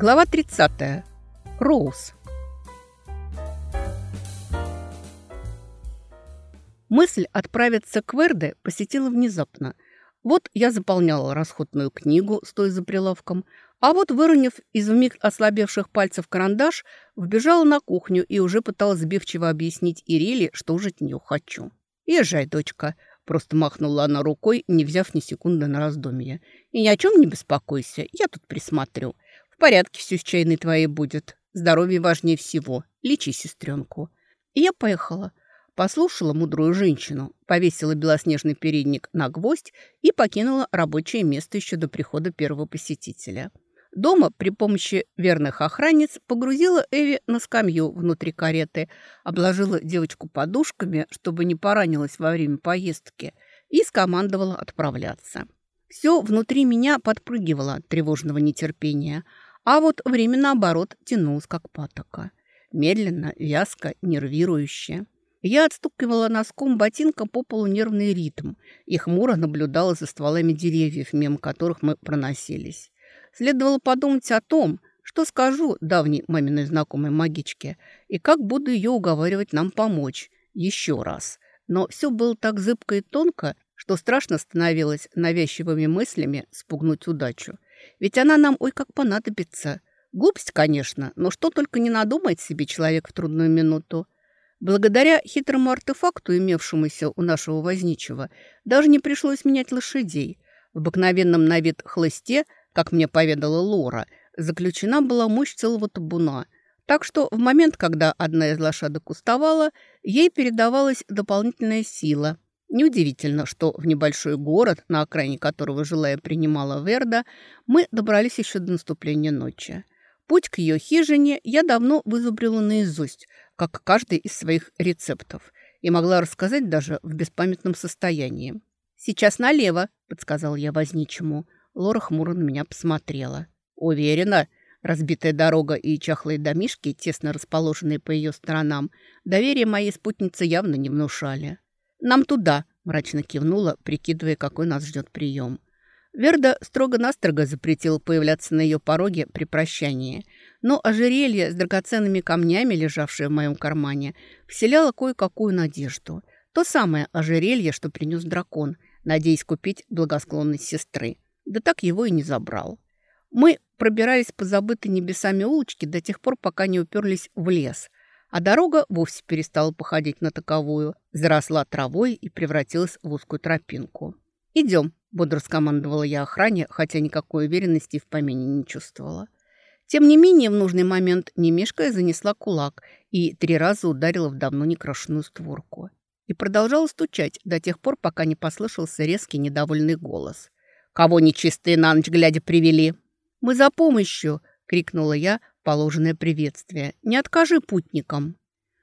Глава 30. Роуз. Мысль отправиться к Верде посетила внезапно. Вот я заполняла расходную книгу, стоя за прилавком, а вот, выронив из вмиг ослабевших пальцев карандаш, вбежала на кухню и уже пыталась сбивчиво объяснить Ириле, что уже от нее хочу. «Езжай, дочка», – просто махнула она рукой, не взяв ни секунды на раздумье. «И ни о чем не беспокойся, я тут присмотрю порядке все с чайной твоей будет. Здоровье важнее всего. Лечи сестренку. И я поехала. Послушала мудрую женщину, повесила белоснежный передник на гвоздь и покинула рабочее место еще до прихода первого посетителя. Дома при помощи верных охранниц погрузила Эви на скамью внутри кареты, обложила девочку подушками, чтобы не поранилась во время поездки, и скомандовала отправляться. Все внутри меня подпрыгивало от тревожного нетерпения – а вот время, наоборот, тянулось, как патока. Медленно, вязко, нервирующе. Я отстукивала носком ботинка по полу нервный ритм и хмуро наблюдала за стволами деревьев, мимо которых мы проносились. Следовало подумать о том, что скажу давней маминой знакомой магичке и как буду ее уговаривать нам помочь еще раз. Но все было так зыбко и тонко, что страшно становилось навязчивыми мыслями спугнуть удачу – ведь она нам ой как понадобится. Глупость, конечно, но что только не надумает себе человек в трудную минуту. Благодаря хитрому артефакту, имевшемуся у нашего возничего, даже не пришлось менять лошадей. В обыкновенном на вид хлысте, как мне поведала Лора, заключена была мощь целого табуна. Так что в момент, когда одна из лошадок уставала, ей передавалась дополнительная сила – Неудивительно, что в небольшой город, на окраине которого жилая принимала Верда, мы добрались еще до наступления ночи. Путь к ее хижине я давно вызубрила наизусть, как каждый из своих рецептов, и могла рассказать даже в беспамятном состоянии. «Сейчас налево», — подсказал я возничему. Лора хмуро на меня посмотрела. «Уверена?» Разбитая дорога и чахлые домишки, тесно расположенные по ее сторонам, доверие моей спутницы явно не внушали. «Нам туда», – мрачно кивнула, прикидывая, какой нас ждет прием. Верда строго-настрого запретил появляться на ее пороге при прощании, но ожерелье с драгоценными камнями, лежавшее в моем кармане, вселяло кое-какую надежду. То самое ожерелье, что принес дракон, надеясь купить благосклонность сестры. Да так его и не забрал. Мы пробирались по забытой небесами улочке до тех пор, пока не уперлись в лес – а дорога вовсе перестала походить на таковую, заросла травой и превратилась в узкую тропинку. «Идем», – бодро скомандовала я охране, хотя никакой уверенности в помине не чувствовала. Тем не менее, в нужный момент немешкая занесла кулак и три раза ударила в давно некрашенную створку. И продолжала стучать до тех пор, пока не послышался резкий недовольный голос. «Кого нечистые на ночь глядя привели?» «Мы за помощью!» — крикнула я, положенное приветствие. «Не откажи путникам».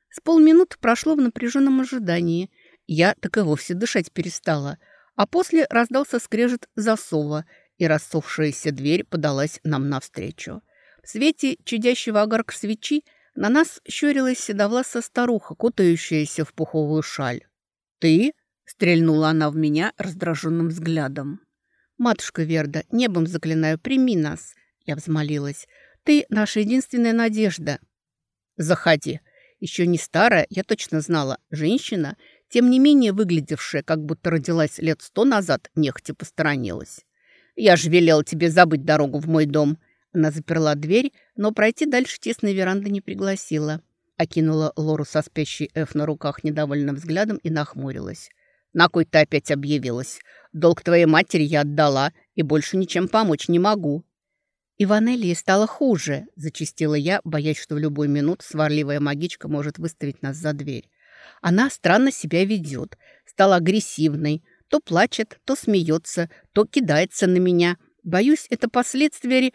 С полминуты прошло в напряженном ожидании. Я так и вовсе дышать перестала. А после раздался скрежет засова, и рассохшаяся дверь подалась нам навстречу. В свете чудящего огарка свечи на нас щурилась седовласая старуха, кутающаяся в пуховую шаль. «Ты?» — стрельнула она в меня раздраженным взглядом. «Матушка Верда, небом заклинаю, прими нас!» Я взмолилась. Ты наша единственная надежда. Заходи. Еще не старая, я точно знала, женщина, тем не менее выглядевшая, как будто родилась лет сто назад, нехотя посторонилась. Я же велел тебе забыть дорогу в мой дом. Она заперла дверь, но пройти дальше тесной веранды не пригласила. Окинула Лору со спящей Эф на руках недовольным взглядом и нахмурилась. «На кой ты опять объявилась? Долг твоей матери я отдала, и больше ничем помочь не могу. «Иванелии стало хуже», – зачистила я, боясь, что в любую минуту сварливая магичка может выставить нас за дверь. «Она странно себя ведет, стала агрессивной, то плачет, то смеется, то кидается на меня. Боюсь, это последствия...»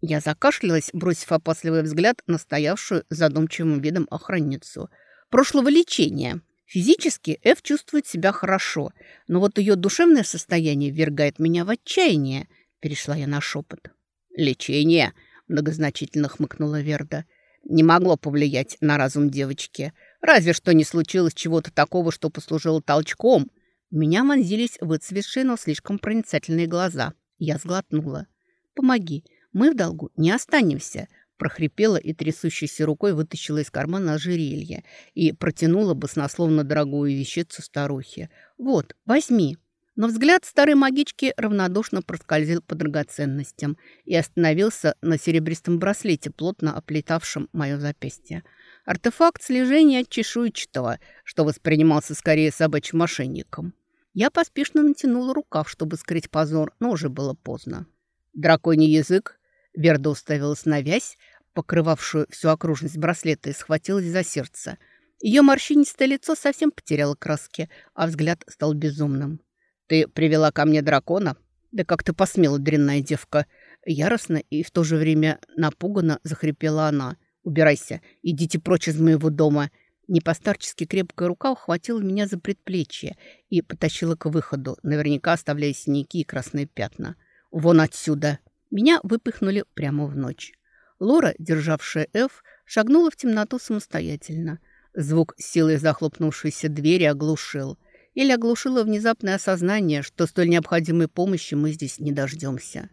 Я закашлялась, бросив опасливый взгляд на стоявшую задумчивым видом охранницу. «Прошлого лечения». Физически Эв чувствует себя хорошо, но вот ее душевное состояние ввергает меня в отчаяние, перешла я на шепот. «Лечение», — многозначительно хмыкнула Верда, «не могло повлиять на разум девочки. Разве что не случилось чего-то такого, что послужило толчком». В меня вонзились выцветшие, но слишком проницательные глаза. Я сглотнула. «Помоги. Мы в долгу не останемся», прохрипела и трясущейся рукой вытащила из кармана ожерелье и протянула баснословно дорогую вещицу старухе. «Вот, возьми». Но взгляд старой магички равнодушно проскользил по драгоценностям и остановился на серебристом браслете, плотно оплетавшем мое запястье. Артефакт слежения чешуйчатого, что воспринимался скорее собачьим мошенником. Я поспешно натянула рукав, чтобы скрыть позор, но уже было поздно. Драконий язык Верда уставилась на вязь, покрывавшую всю окружность браслета, и схватилась за сердце. Ее морщинистое лицо совсем потеряло краски, а взгляд стал безумным. «Ты привела ко мне дракона? Да как ты посмела, дрянная девка!» Яростно и в то же время напуганно захрипела она. «Убирайся, идите прочь из моего дома!» Непостарчески крепкая рука ухватила меня за предплечье и потащила к выходу, наверняка оставляя синяки и красные пятна. «Вон отсюда!» Меня выпихнули прямо в ночь. Лора, державшая Ф, шагнула в темноту самостоятельно. Звук силой захлопнувшейся двери оглушил. Или оглушило внезапное осознание, что столь необходимой помощи мы здесь не дождемся.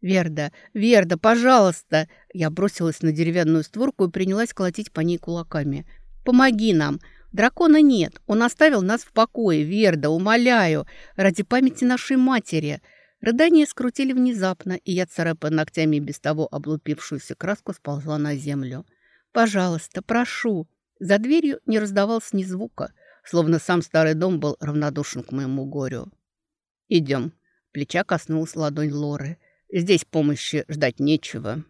«Верда, Верда, пожалуйста!» Я бросилась на деревянную створку и принялась колотить по ней кулаками. «Помоги нам! Дракона нет! Он оставил нас в покое! Верда, умоляю! Ради памяти нашей матери!» Рыдания скрутили внезапно, и я, царапая ногтями без того облупившуюся краску, сползла на землю. «Пожалуйста, прошу!» За дверью не раздавался ни звука, словно сам старый дом был равнодушен к моему горю. «Идем». Плеча коснулась ладонь Лоры. «Здесь помощи ждать нечего».